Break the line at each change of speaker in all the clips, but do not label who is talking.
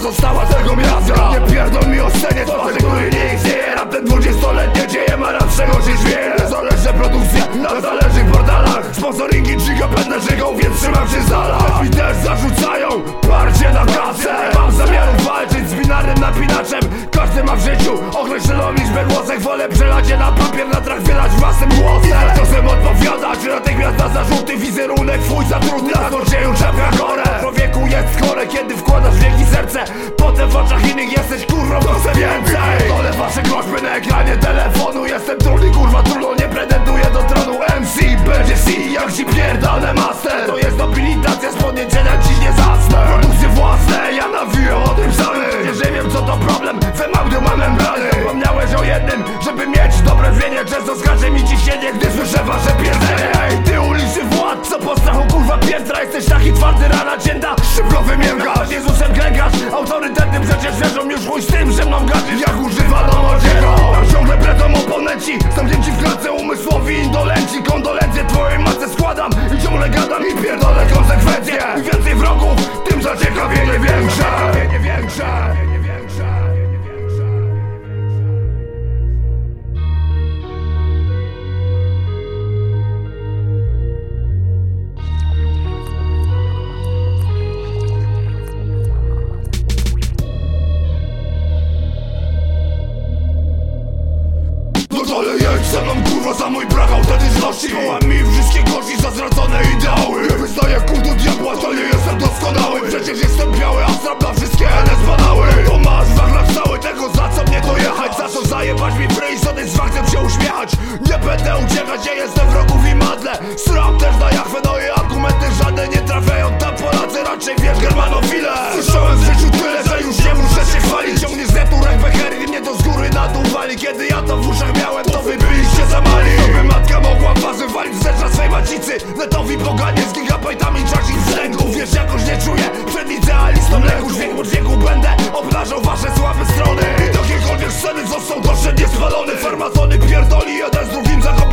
została tego miasta. Nie pierdol mi o scenie, facet, który nie istnieje. Rap ten dwudziestoletnie dzieje ma lepszego niż wiele. Zależne produkcja na zależy w portalach. Sponsoringi giga będę żygał, więc trzymam się z dala I też zarzucają parcie na kasę Mam zamiaru walczyć z binarnym napinaczem. Każdy ma w życiu określoną liczbę głosek Wolę przelać je na papier, na trach wylać własnym głosem. I czasem odpowiadać natychmiast na zarzuty Wizerunek twój za trudny, na złodzieju czepka chore Człowieku je Mam plany Wspomniałeś o jednym, żeby mieć dobre zmienie Często skacze mi ciśnienie, gdy słyszę wasze pierdolenie Ej, ty ulicy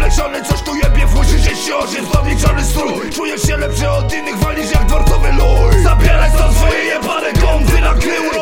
Coś tu jebie w łyszy, że się ożyw strój Czujesz się lepszy od innych, walisz jak dworcowy luj Zabieraj stąd swoje jebane gąby na kryły